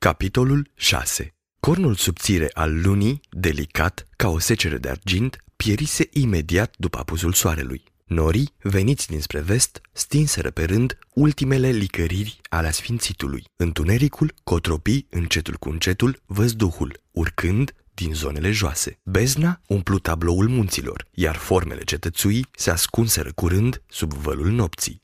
Capitolul 6 Cornul subțire al lunii, delicat, ca o secere de argint, pierise imediat după apusul soarelui. Norii, veniți dinspre vest, stinseră pe rând ultimele licăriri ale asfințitului. Întunericul cotropi încetul cu încetul văzduhul, urcând din zonele joase. Bezna umplu tabloul munților, iar formele cetățuii se ascunseră curând sub vălul nopții.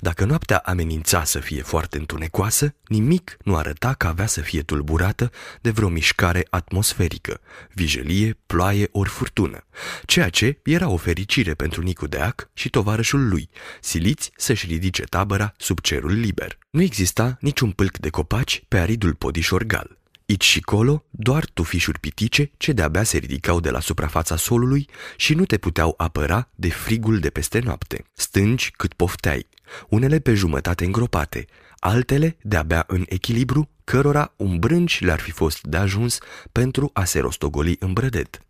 Dacă noaptea amenința să fie foarte întunecoasă, nimic nu arăta că avea să fie tulburată de vreo mișcare atmosferică, vijelie, ploaie ori furtună, ceea ce era o fericire pentru Nicu Deac și tovarășul lui, siliți să-și ridice tabăra sub cerul liber. Nu exista niciun pâlc de copaci pe aridul podișor gal. Ici și colo, doar tufișuri pitice ce de-abia se ridicau de la suprafața solului și nu te puteau apăra de frigul de peste noapte. Stângi cât pofteai, unele pe jumătate îngropate, altele de-abia în echilibru, cărora un brânci le-ar fi fost de ajuns pentru a se rostogoli în brădet.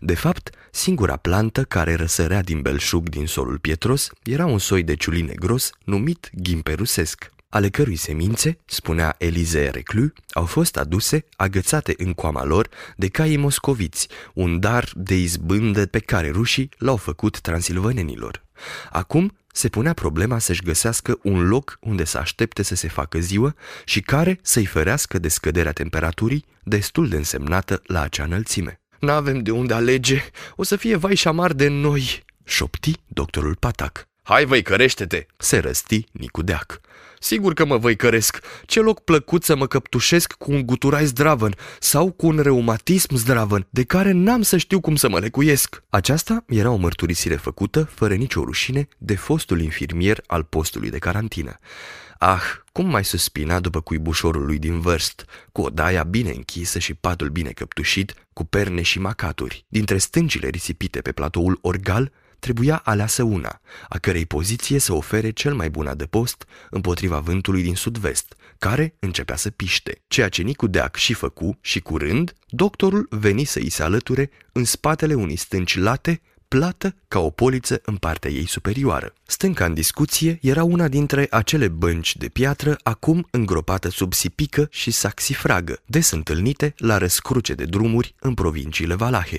De fapt, singura plantă care răsărea din belșug din solul pietros era un soi de ciuline gros numit ghimperusesc ale cărui semințe, spunea Elize Reclu, au fost aduse, agățate în coama lor, de caii moscoviți, un dar de izbândă pe care rușii l-au făcut transilvanenilor. Acum se punea problema să-și găsească un loc unde să aștepte să se facă ziua și care să-i ferească de scăderea temperaturii destul de însemnată la acea înălțime. N-avem de unde alege, o să fie vai și amar de noi, șopti doctorul Patac. Hai voi cărește-te, se răsti Nicu Deac. Sigur că mă văicăresc. Ce loc plăcut să mă căptușesc cu un guturai zdravăn sau cu un reumatism zdravăn, de care n-am să știu cum să mă lecuiesc. Aceasta era o mărturisire făcută, fără nicio rușine, de fostul infirmier al postului de carantină. Ah, cum mai suspina după cuibușorul lui din vârst, cu odaia bine închisă și patul bine căptușit, cu perne și macaturi. Dintre stâncile risipite pe platoul orgal, trebuia aleasă una, a cărei poziție să ofere cel mai bun adăpost împotriva vântului din sud-vest, care începea să piște. Ceea ce Nicu Deac și făcu și curând, doctorul veni să îi se alăture în spatele unei stânci late, plată ca o poliță în partea ei superioară. Stânca în discuție era una dintre acele bănci de piatră acum îngropată sub sipică și saxifragă, des întâlnite la răscruce de drumuri în provinciile Valahe.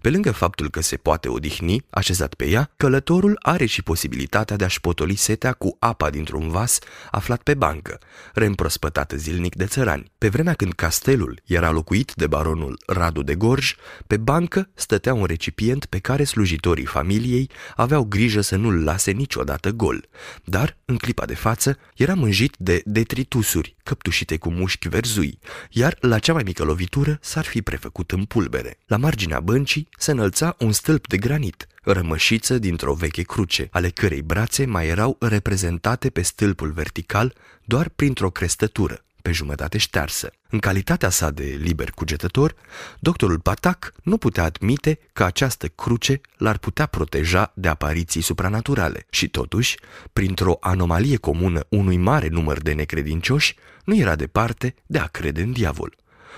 Pe lângă faptul că se poate odihni, așezat pe ea, călătorul are și posibilitatea de a-și potoli setea cu apa dintr-un vas aflat pe bancă, reîmprospătată zilnic de țărani. Pe vremea când castelul era locuit de baronul Radu de Gorj, pe bancă stătea un recipient pe care slujitorii familiei aveau grijă să nu-l lase niciodată gol. Dar, în clipa de față, era mânjit de detritusuri, căptușite cu mușchi verzui, iar la cea mai mică lovitură s-ar fi prefăcut în pulbere. La marginea băncii, băncii se înălța un stâlp de granit, rămășiță dintr-o veche cruce, ale cărei brațe mai erau reprezentate pe stâlpul vertical doar printr-o crestătură, pe jumătate ștearsă. În calitatea sa de liber cugetător, doctorul Patac nu putea admite că această cruce l-ar putea proteja de apariții supranaturale și totuși, printr-o anomalie comună unui mare număr de necredincioși, nu era departe de a crede în diavol.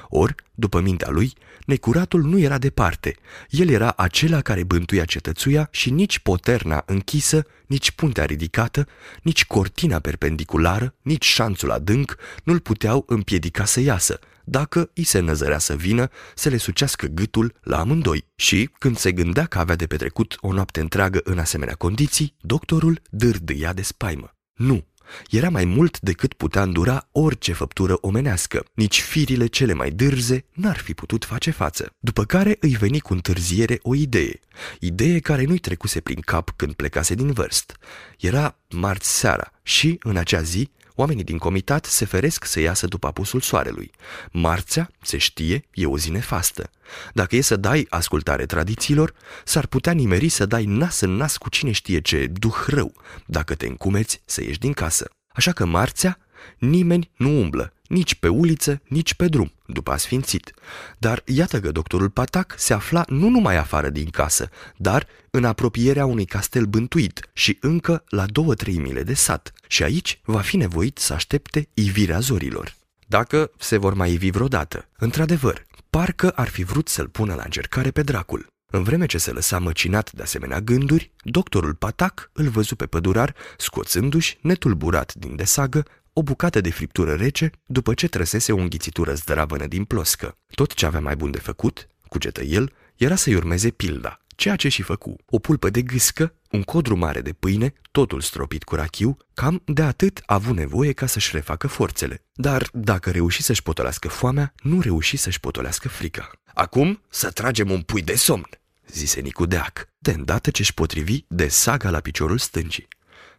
Ori, după mintea lui, necuratul nu era departe. El era acela care bântuia cetățuia și nici poterna închisă, nici puntea ridicată, nici cortina perpendiculară, nici șanțul adânc nu-l puteau împiedica să iasă, dacă îi se năzărea să vină să le sucească gâtul la amândoi. Și, când se gândea că avea de petrecut o noapte întreagă în asemenea condiții, doctorul dârdâia de spaimă. Nu, era mai mult decât putea îndura orice făptură omenească. Nici firile cele mai dârze n-ar fi putut face față. După care îi veni cu întârziere o idee. Idee care nu-i trecuse prin cap când plecase din vârst. Era marți seara și, în acea zi, Oamenii din comitat se feresc să iasă după apusul soarelui. Marțea, se știe, e o zi nefastă. Dacă e să dai ascultare tradițiilor, s-ar putea nimeri să dai nas în nas cu cine știe ce duh rău, dacă te încumeți să ieși din casă. Așa că marțea, nimeni nu umblă, nici pe uliță, nici pe drum, după asfințit. Dar iată că doctorul Patac se afla nu numai afară din casă, dar în apropierea unui castel bântuit și încă la două-trei mile de sat. Și aici va fi nevoit să aștepte ivirea zorilor. Dacă se vor mai ivi vreodată. Într-adevăr, parcă ar fi vrut să-l pună la încercare pe dracul. În vreme ce se lăsa măcinat de asemenea gânduri, doctorul Patac îl văzu pe pădurar, scoțându-și, netulburat din desagă, o bucată de friptură rece după ce trăsese o înghițitură zdravănă din ploscă. Tot ce avea mai bun de făcut, cugetă el, era să-i urmeze pilda, ceea ce și făcu. O pulpă de gâscă, un codru mare de pâine, totul stropit cu rachiu, cam de atât a avut nevoie ca să-și refacă forțele. Dar dacă reuși să-și potolească foamea, nu reuși să-și potolească frica. Acum să tragem un pui de somn, zise Nicu Deac, de îndată ce-și potrivi de saga la piciorul stângii.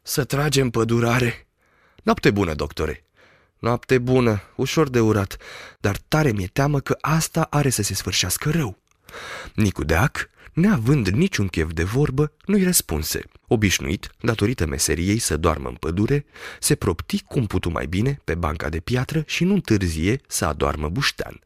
Să tragem pădurare. Noapte bună, doctore. Noapte bună, ușor de urat, dar tare mi-e teamă că asta are să se sfârșească rău. Nicu Deac, neavând niciun chef de vorbă, nu-i răspunse. Obișnuit, datorită meseriei să doarmă în pădure, se propti cum putu mai bine pe banca de piatră și nu întârzie să adoarmă buștean.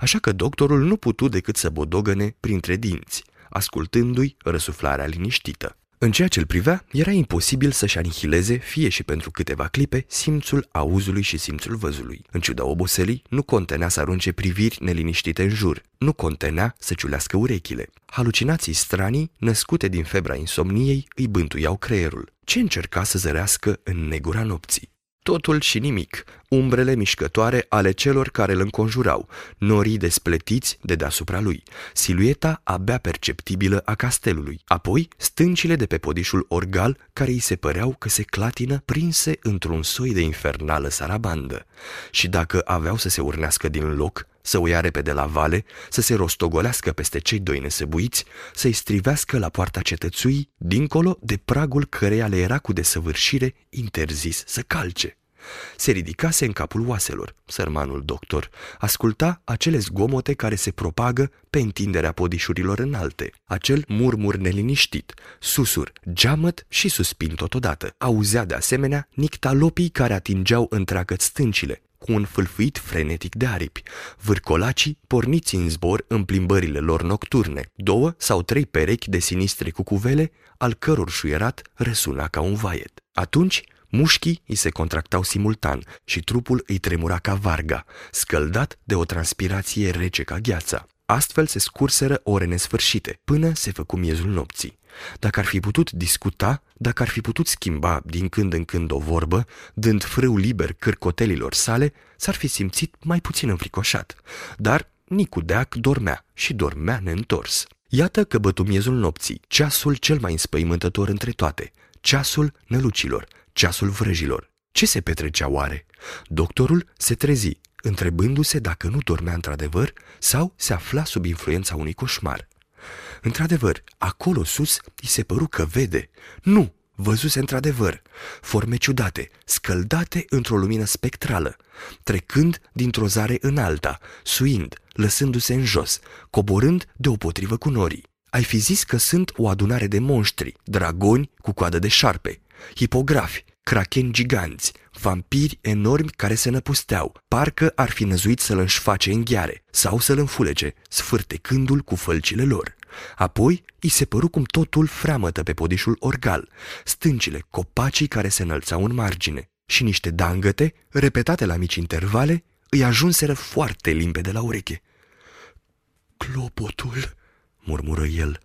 Așa că doctorul nu putu decât să bodogăne printre dinți, ascultându-i răsuflarea liniștită. În ceea ce îl privea, era imposibil să-și anihileze, fie și pentru câteva clipe, simțul auzului și simțul văzului. În ciuda oboselii, nu contenea să arunce priviri neliniștite în jur, nu contenea să ciulească urechile. Halucinații stranii, născute din febra insomniei, îi bântuiau creierul. Ce încerca să zărească în negura nopții? Totul și nimic, umbrele mișcătoare ale celor care îl înconjurau, norii despletiți de deasupra lui, silueta abia perceptibilă a castelului, apoi stâncile de pe podișul orgal care îi se păreau că se clatină prinse într-un soi de infernală sarabandă. Și dacă aveau să se urnească din loc, să o ia repede la vale, să se rostogolească peste cei doi nesăbuiți, să-i strivească la poarta cetățui, dincolo de pragul căreia le era cu desăvârșire interzis să calce. Se ridicase în capul oaselor, sărmanul doctor, asculta acele zgomote care se propagă pe întinderea podișurilor înalte, acel murmur neliniștit, susur, geamăt și suspin totodată. Auzea de asemenea nictalopii care atingeau întreagă stâncile, cu un fâlfâit frenetic de aripi, vârcolacii porniți în zbor în plimbările lor nocturne, două sau trei perechi de sinistre cucuvele, al căror șuierat răsuna ca un vaiet. Atunci, mușchii îi se contractau simultan și trupul îi tremura ca varga, scăldat de o transpirație rece ca gheața. Astfel se scurseră ore nesfârșite, până se făcu miezul nopții. Dacă ar fi putut discuta, dacă ar fi putut schimba din când în când o vorbă, dând frâu liber cârcotelilor sale, s-ar fi simțit mai puțin înfricoșat. Dar Nicu Deac dormea și dormea neîntors. Iată că bătu miezul nopții, ceasul cel mai înspăimântător între toate, ceasul nălucilor, ceasul vrăjilor. Ce se petrecea oare? Doctorul se trezi, întrebându-se dacă nu dormea într-adevăr sau se afla sub influența unui coșmar. Într-adevăr, acolo sus îi se păru că vede. Nu, văzuse într-adevăr, forme ciudate, scăldate într-o lumină spectrală, trecând dintr-o zare în alta, suind, lăsându-se în jos, coborând deopotrivă cu norii. Ai fi zis că sunt o adunare de monștri, dragoni cu coadă de șarpe, hipografi, cracheni giganți, vampiri enormi care se năpusteau, parcă ar fi năzuit să-l înșface în gheare sau să-l înfulece, sfârtecându-l cu fălcile lor. Apoi îi se păru cum totul freamătă pe podișul orgal, stâncile, copacii care se înălțau în margine și niște dangăte, repetate la mici intervale, îi ajunseră foarte limpede la ureche. Clopotul, murmură el,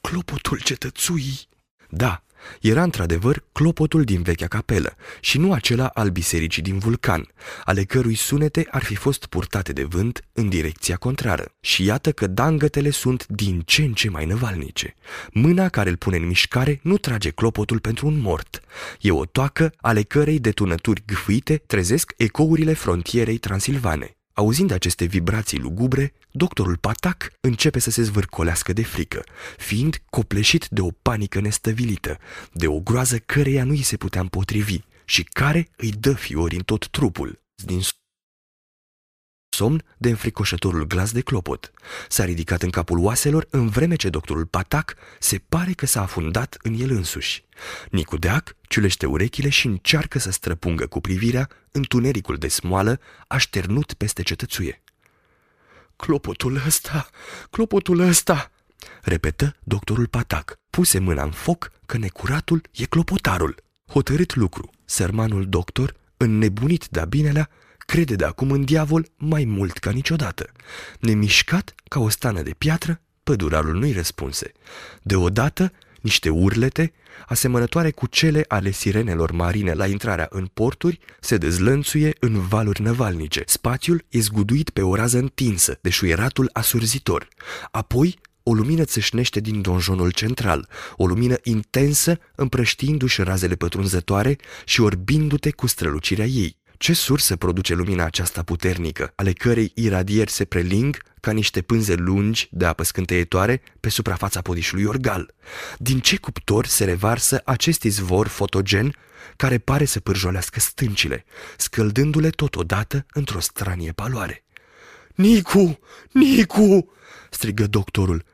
clopotul cetățuii. Da, era într-adevăr clopotul din vechea capelă și nu acela al bisericii din vulcan, ale cărui sunete ar fi fost purtate de vânt în direcția contrară. Și iată că dangătele sunt din ce în ce mai năvalnice. Mâna care îl pune în mișcare nu trage clopotul pentru un mort. E o toacă ale cărei detunături gâfâite trezesc ecourile frontierei transilvane. Auzind aceste vibrații lugubre, doctorul Patac începe să se zvârcolească de frică, fiind copleșit de o panică nestăvilită, de o groază căreia nu îi se putea împotrivi și care îi dă fiori în tot trupul. Din somn de înfricoșătorul glas de clopot. S-a ridicat în capul oaselor în vreme ce doctorul Patac se pare că s-a afundat în el însuși. Nicu Deac ciulește urechile și încearcă să străpungă cu privirea întunericul de smoală așternut peste cetățuie. Clopotul ăsta, clopotul ăsta, repetă doctorul Patac. Puse mâna în foc că necuratul e clopotarul. Hotărât lucru, sărmanul doctor, înnebunit de-a binelea, crede de acum în diavol mai mult ca niciodată. Nemișcat ca o stană de piatră, pădurarul nu-i răspunse. Deodată, Niște urlete, asemănătoare cu cele ale sirenelor marine la intrarea în porturi, se dezlănțuie în valuri năvalnice. Spațiul e zguduit pe o rază întinsă de șuieratul asurzitor. Apoi, o lumină țâșnește din donjonul central, o lumină intensă împrăștiindu-și razele pătrunzătoare și orbindu-te cu strălucirea ei. Ce sursă produce lumina aceasta puternică, ale cărei iradieri se preling ca niște pânze lungi de apă scânteietoare pe suprafața podișului orgal? Din ce cuptor se revarsă acest izvor fotogen care pare să pârjolească stâncile, scăldându-le totodată într-o stranie paloare? Nicu! Nicu! strigă doctorul.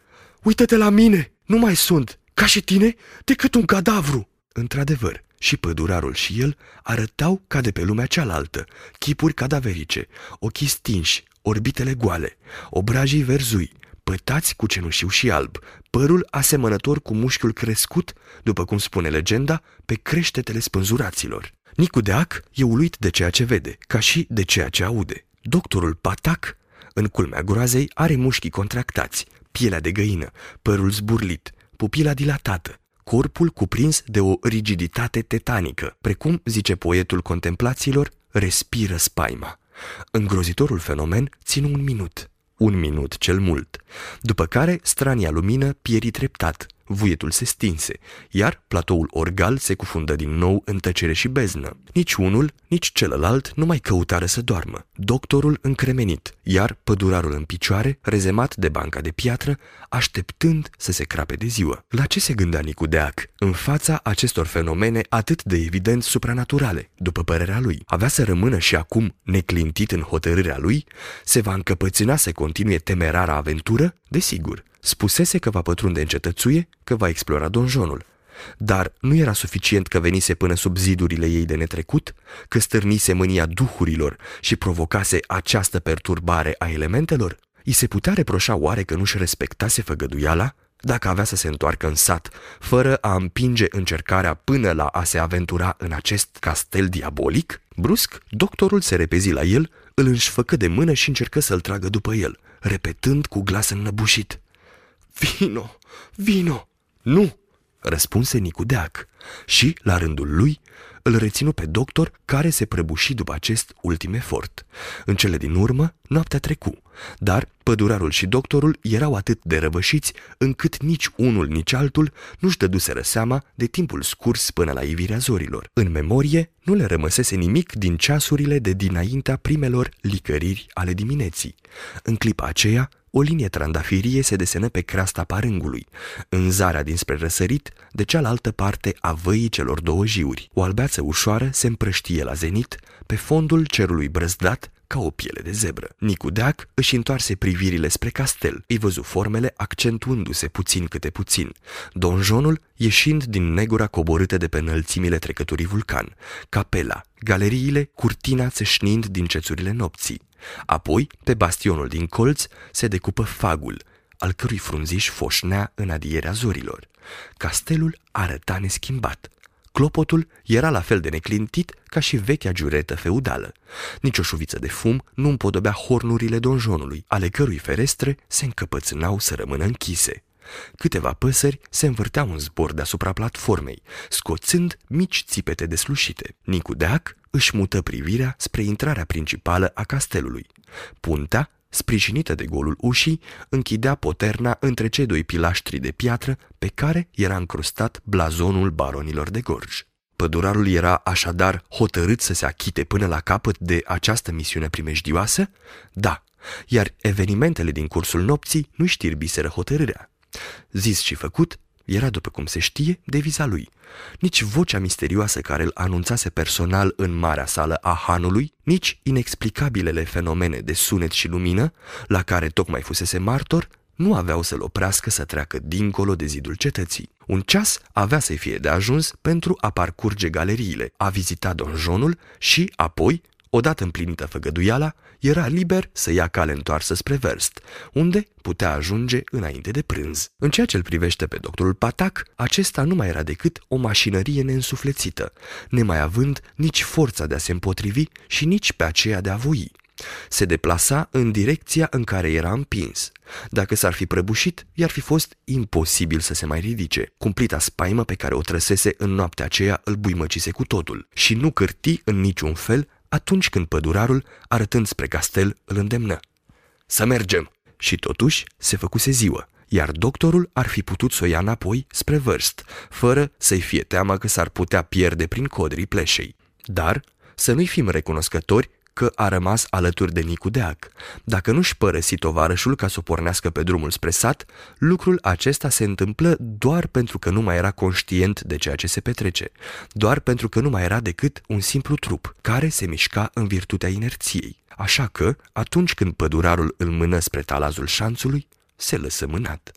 Uită-te la mine! Nu mai sunt, ca și tine, decât un cadavru! Într-adevăr, și pădurarul și el arătau ca de pe lumea cealaltă, chipuri cadaverice, ochii stinși, orbitele goale, obrajii verzui, pătați cu cenușiu și alb, părul asemănător cu mușchiul crescut, după cum spune legenda, pe creștetele spânzuraților. Nicu Deac e uluit de ceea ce vede, ca și de ceea ce aude. Doctorul Patac, în culmea groazei, are mușchii contractați, pielea de găină, părul zburlit, pupila dilatată, corpul cuprins de o rigiditate tetanică, precum, zice poetul contemplațiilor, respiră spaima. Îngrozitorul fenomen ține un minut, un minut cel mult, după care strania lumină pieri treptat, vuietul se stinse, iar platoul orgal se cufundă din nou în tăcere și beznă. Nici unul, nici celălalt nu mai căutară să doarmă. Doctorul încremenit, iar pădurarul în picioare, rezemat de banca de piatră, așteptând să se crape de ziua. La ce se gândea Nicu Deac în fața acestor fenomene atât de evident supranaturale, după părerea lui? Avea să rămână și acum neclintit în hotărârea lui? Se va încăpățâna să continue temerara aventură? Desigur, Spusese că va pătrunde în cetățuie, că va explora donjonul. Dar nu era suficient că venise până sub zidurile ei de netrecut, că stârnise mânia duhurilor și provocase această perturbare a elementelor? I se putea reproșa oare că nu-și respectase făgăduiala? Dacă avea să se întoarcă în sat, fără a împinge încercarea până la a se aventura în acest castel diabolic? Brusc, doctorul se repezi la el, îl înșfăcă de mână și încercă să-l tragă după el, repetând cu glas înnăbușit. Vino, vino! Nu! Răspunse Nicudeac și, la rândul lui, îl reținu pe doctor care se prăbuși după acest ultim efort. În cele din urmă, noaptea trecu, dar pădurarul și doctorul erau atât de răvășiți încât nici unul, nici altul nu-și dăduseră seama de timpul scurs până la ivirea zorilor. În memorie nu le rămăsese nimic din ceasurile de dinaintea primelor licăriri ale dimineții. În clipa aceea, o linie trandafirie se desenă pe creasta parângului, în zarea dinspre răsărit, de cealaltă parte a văii celor două jiuri. O albeață ușoară se împrăștie la zenit, pe fondul cerului brăzdat, ca o piele de zebră. Nicu Deac își întoarse privirile spre castel, îi văzu formele accentuându-se puțin câte puțin, donjonul ieșind din negura coborâtă de pe înălțimile trecăturii vulcan, capela, galeriile, curtina țeșnind din cețurile nopții. Apoi, pe bastionul din colț, se decupă fagul, al cărui frunziș foșnea în adierea zorilor. Castelul arăta neschimbat. Clopotul era la fel de neclintit ca și vechea giuretă feudală. Nici o șuviță de fum nu împodobea hornurile donjonului, ale cărui ferestre se încăpățânau să rămână închise. Câteva păsări se învârteau în zbor deasupra platformei, scoțând mici țipete deslușite. Nicu Deac își mută privirea spre intrarea principală a castelului. Puntea, sprijinită de golul ușii, închidea poterna între cei doi pilaștri de piatră pe care era încrustat blazonul baronilor de Gorj. Pădurarul era așadar hotărât să se achite până la capăt de această misiune primejdioasă? Da, iar evenimentele din cursul nopții nu știrbiseră hotărârea. Zis și făcut, era, după cum se știe, deviza lui. Nici vocea misterioasă care îl anunțase personal în marea sală a hanului, nici inexplicabilele fenomene de sunet și lumină, la care tocmai fusese martor, nu aveau să-l oprească să treacă dincolo de zidul cetății. Un ceas avea să-i fie de ajuns pentru a parcurge galeriile, a vizita donjonul și, apoi, Odată împlinită făgăduiala, era liber să ia cale întoarsă spre Verst, unde putea ajunge înainte de prânz. În ceea ce îl privește pe doctorul Patac, acesta nu mai era decât o mașinărie neînsuflețită, nemai având nici forța de a se împotrivi și nici pe aceea de a voi. Se deplasa în direcția în care era împins. Dacă s-ar fi prăbușit, i-ar fi fost imposibil să se mai ridice. Cumplita spaimă pe care o trăsese în noaptea aceea îl buimăcise cu totul și nu cârti în niciun fel atunci când pădurarul, arătând spre castel, îl îndemnă. Să mergem! Și totuși se făcuse ziua, iar doctorul ar fi putut să o ia înapoi spre vârst, fără să-i fie teama că s-ar putea pierde prin codrii pleșei. Dar să nu-i fim recunoscători că a rămas alături de Nicu Deac. Dacă nu-și părăsi tovarășul ca să o pornească pe drumul spre sat, lucrul acesta se întâmplă doar pentru că nu mai era conștient de ceea ce se petrece, doar pentru că nu mai era decât un simplu trup, care se mișca în virtutea inerției. Așa că, atunci când pădurarul îl mână spre talazul șanțului, se lăsă mânat.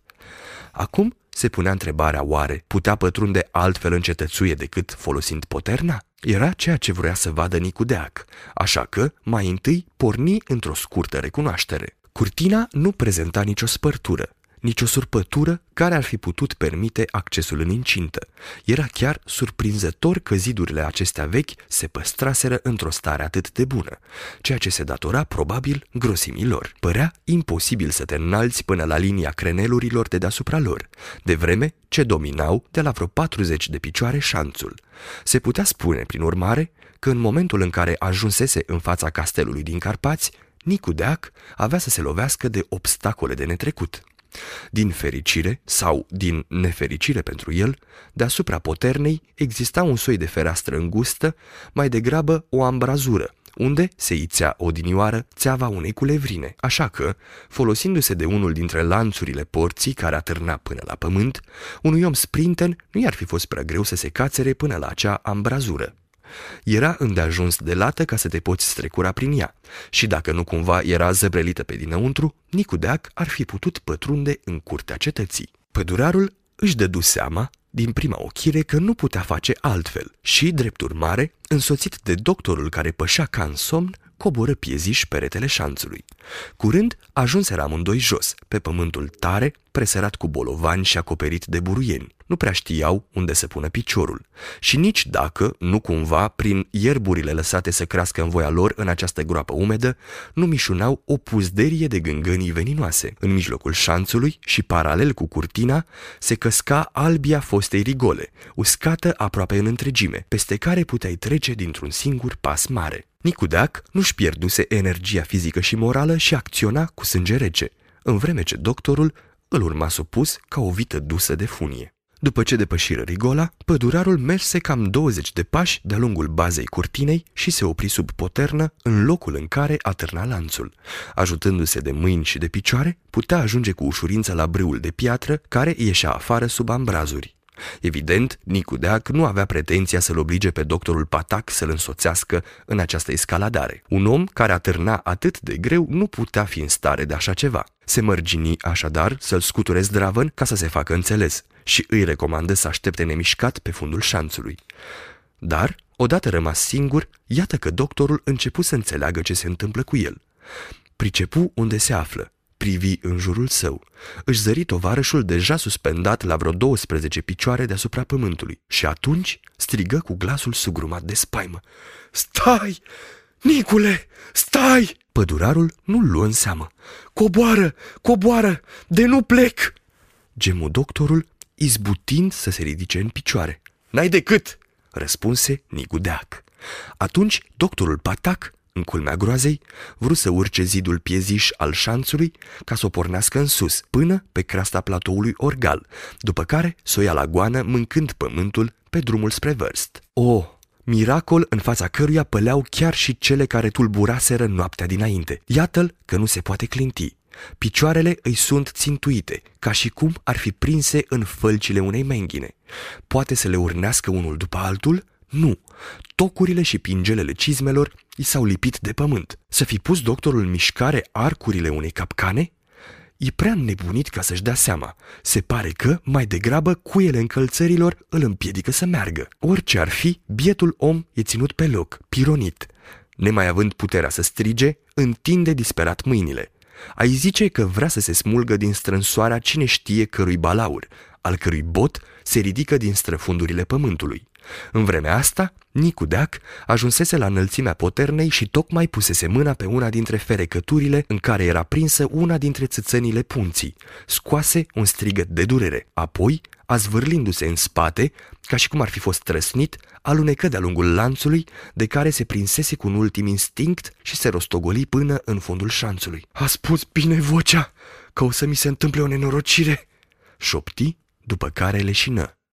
Acum se punea întrebarea oare putea pătrunde altfel în cetățuie decât folosind poterna? Era ceea ce vrea să vadă Nicu Deac, așa că mai întâi porni într-o scurtă recunoaștere. Curtina nu prezenta nicio spărtură, nicio surpătură care ar fi putut permite accesul în incintă. Era chiar surprinzător că zidurile acestea vechi se păstraseră într-o stare atât de bună, ceea ce se datora probabil grosimii lor. Părea imposibil să te înalți până la linia crenelurilor de deasupra lor, de vreme ce dominau de la vreo 40 de picioare șanțul. Se putea spune, prin urmare, că în momentul în care ajunsese în fața castelului din Carpați, Nicu Deac avea să se lovească de obstacole de netrecut. Din fericire sau din nefericire pentru el, deasupra poternei exista un soi de fereastră îngustă, mai degrabă o ambrazură, unde se ițea odinioară țeava unei culevrine, așa că, folosindu-se de unul dintre lanțurile porții care atârna până la pământ, unui om sprinten nu i-ar fi fost prea greu să se cațere până la acea ambrazură. Era îndeajuns de lată ca să te poți strecura prin ea și dacă nu cumva era zăbrelită pe dinăuntru, Nicu Deac ar fi putut pătrunde în curtea cetății. Pădurarul își dădu seama din prima ochire că nu putea face altfel și, drept urmare, însoțit de doctorul care pășea ca în somn, coboră pieziș peretele șanțului. Curând ajunseră amândoi jos, pe pământul tare, presărat cu bolovani și acoperit de buruieni. Nu prea știau unde să pună piciorul. Și nici dacă, nu cumva, prin ierburile lăsate să crească în voia lor în această groapă umedă, nu mișunau o puzderie de gângănii veninoase. În mijlocul șanțului și paralel cu curtina, se căsca albia fostei rigole, uscată aproape în întregime, peste care puteai trece dintr-un singur pas mare. Nicudeac nu-și pierduse energia fizică și morală și acționa cu sânge rece, în vreme ce doctorul îl urma supus ca o vită dusă de funie. După ce depășiră rigola, pădurarul merse cam 20 de pași de-a lungul bazei curtinei și se opri sub poternă în locul în care atârna lanțul. Ajutându-se de mâini și de picioare, putea ajunge cu ușurință la brâul de piatră care ieșea afară sub ambrazuri. Evident, Nicu Deac nu avea pretenția să-l oblige pe doctorul Patac să-l însoțească în această escaladare. Un om care atârna atât de greu nu putea fi în stare de așa ceva. Se mărgini așadar să-l scuture zdravăn ca să se facă înțeles și îi recomandă să aștepte nemișcat pe fundul șanțului. Dar, odată rămas singur, iată că doctorul începu să înțeleagă ce se întâmplă cu el. Pricepu unde se află privi în jurul său. Își zări tovarășul deja suspendat la vreo 12 picioare deasupra pământului și atunci strigă cu glasul sugrumat de spaimă. Stai! Nicule! Stai! Pădurarul nu luă în seamă. Coboară! Coboară! De nu plec! Gemu doctorul, izbutind să se ridice în picioare. N-ai decât! răspunse Nicu Deac. Atunci doctorul Patac în culmea groazei, vrut să urce zidul pieziș al șanțului ca să o pornească în sus, până pe creasta platoului Orgal, după care să o ia la goană mâncând pământul pe drumul spre vârst. O, miracol în fața căruia păleau chiar și cele care tulburaseră noaptea dinainte. Iată-l că nu se poate clinti. Picioarele îi sunt țintuite, ca și cum ar fi prinse în fălcile unei menghine. Poate să le urnească unul după altul? Nu. Tocurile și pingelele cizmelor i s-au lipit de pământ. Să fi pus doctorul în mișcare arcurile unei capcane? E prea nebunit ca să-și dea seama. Se pare că, mai degrabă, cuiele încălțărilor îl împiedică să meargă. Orice ar fi, bietul om e ținut pe loc, pironit. Nemai având puterea să strige, întinde disperat mâinile. Ai zice că vrea să se smulgă din strânsoarea cine știe cărui balaur, al cărui bot se ridică din străfundurile pământului. În vremea asta, Nicu Deac ajunsese la înălțimea poternei și tocmai pusese mâna pe una dintre ferecăturile în care era prinsă una dintre țățănile punții. Scoase un strigăt de durere. Apoi, azvârlindu-se în spate, ca și cum ar fi fost trăsnit, alunecă de-a lungul lanțului, de care se prinsese cu un ultim instinct și se rostogoli până în fundul șanțului. A spus bine vocea, că o să mi se întâmple o nenorocire!" șopti, după care leșină.